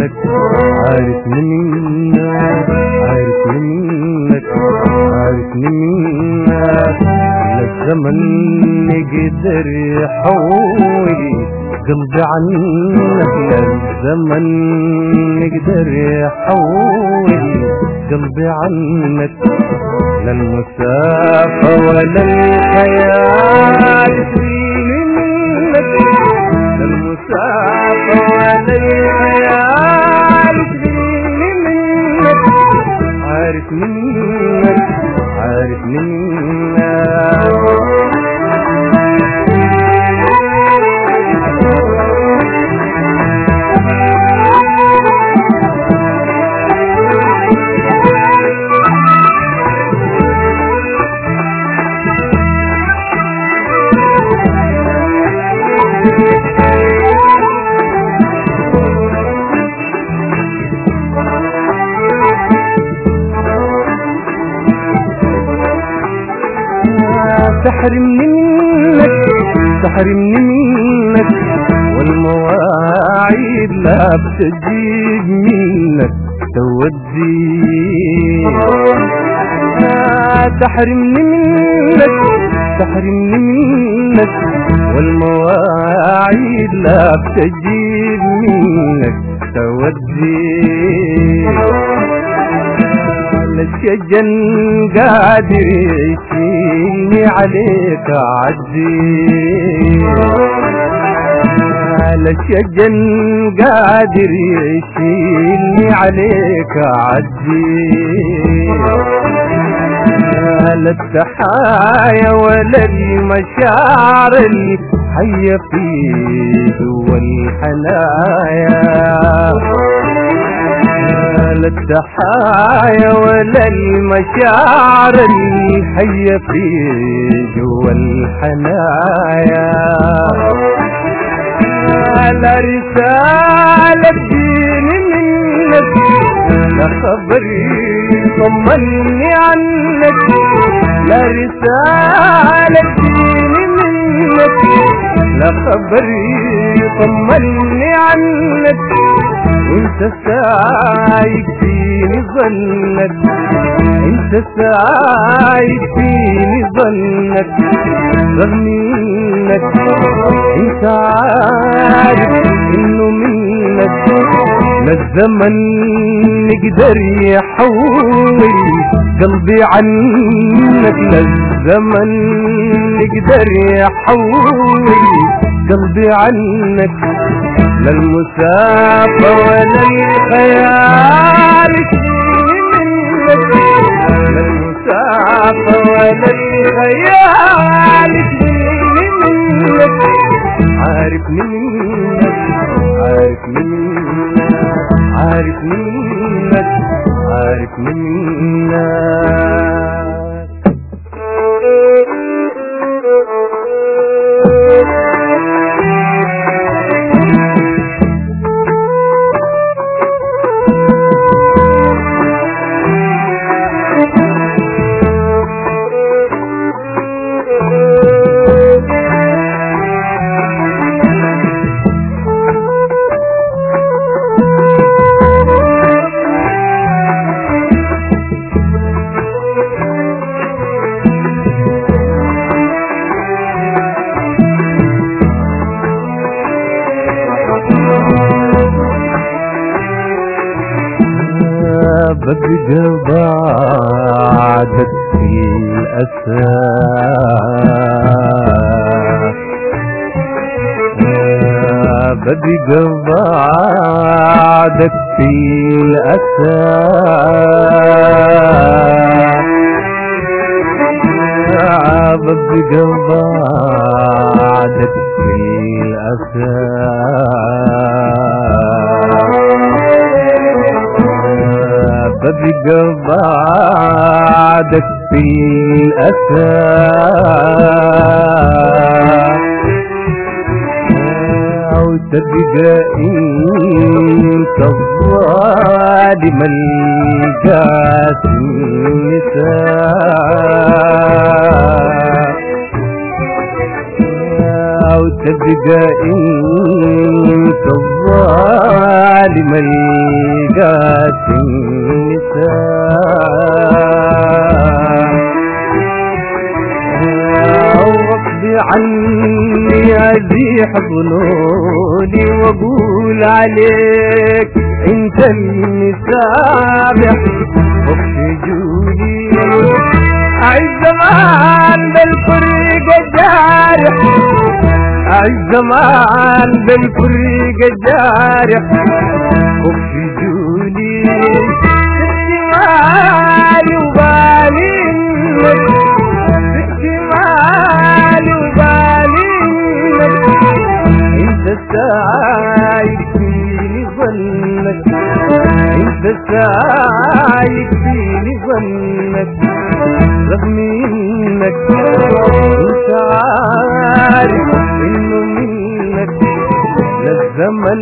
منك عارف منك عارف منك عارف منك. الزمن يقدر يحول قلبي عنك الزمن يقدر يحول قلبي عنك. لا المسافة ولا الخيال عارف منك عارف منك تحرمني منك تحرمني منك والمواعيد لا بتجيب منك تودي تحرمني منك تحرمني منك والمواعيد لا بتجيب منك تودي الشجن قادر يشيلني عليك عدي. الشجن قادر يشيلني عليك عدي. لا التحايا ولا المشاعر اللي حية في جوا الحنايا ولا المشاعر الحية في جوا الحنايا. لا رسالة تجيني منك لا خبري طمني عنك. لا رسالة تجيني منك لا خبري طمني عنك. انت سايق فيني ظنك انت سايق فيني ظنك رغم انك انت عارف انه منك. لا الزمن يقدر يحول قلبي عنك لا الزمن يقدر يحول قلبي عنك. لا المسافة ولا الخيال لا المسافة ولا الخيال عارف منك عارف منك عارف منك عارف منك. ببقى بعدك في الأسى ببقى بعدك في الأسى ببقى بعدك في الأسى ببقى بعدك في الأسى أو تبقى انت الظالم الجاس النساء أو تبقى انت الظالم القاسي النساء ازيح ظنوني وأقول عليك أنت المسامح. واخرجوني أعز زمان بالفريق الجارح. أعز زمان بالفريق الجارح. اخرجوني مالي وبالي منك سايق فيني ظنك انت سايق فيني ظنك رغم إنك انت عارف إنه منك. للزمن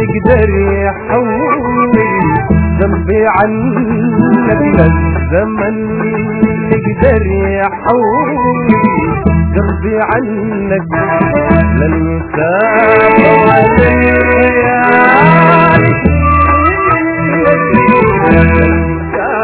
يقدر يحول ذنبي عنك للزمن يقدر يحول ذنبي عنك للمسافة والليالي يا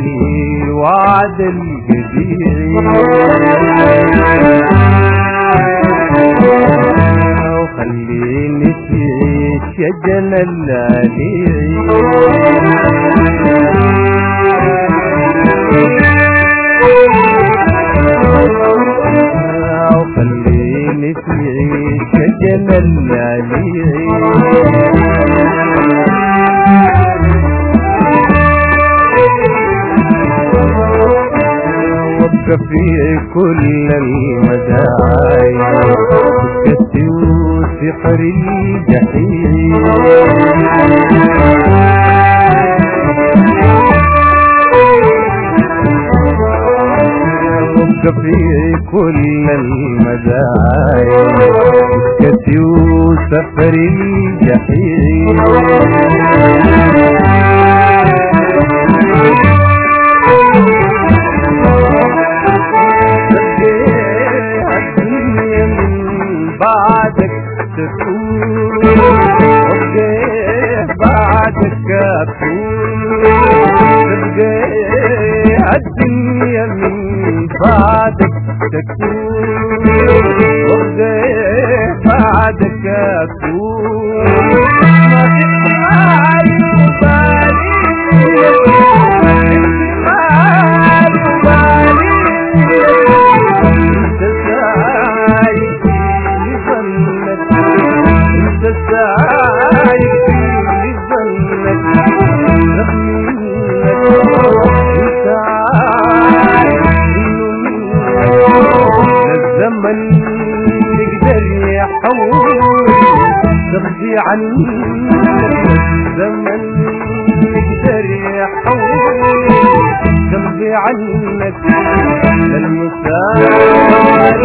على الوعد الجديد. وخليني تعيش يا جلال وخليني تعيش يا جلال في كل المداعي سكتي وسحر الجحيم. في كل المداعي سكتي وسفر الجحيم. الدنيا من بعدك الزمن يقدر يحول ترضي عنك الزمن يقدر يحول ترضي عنك المسافر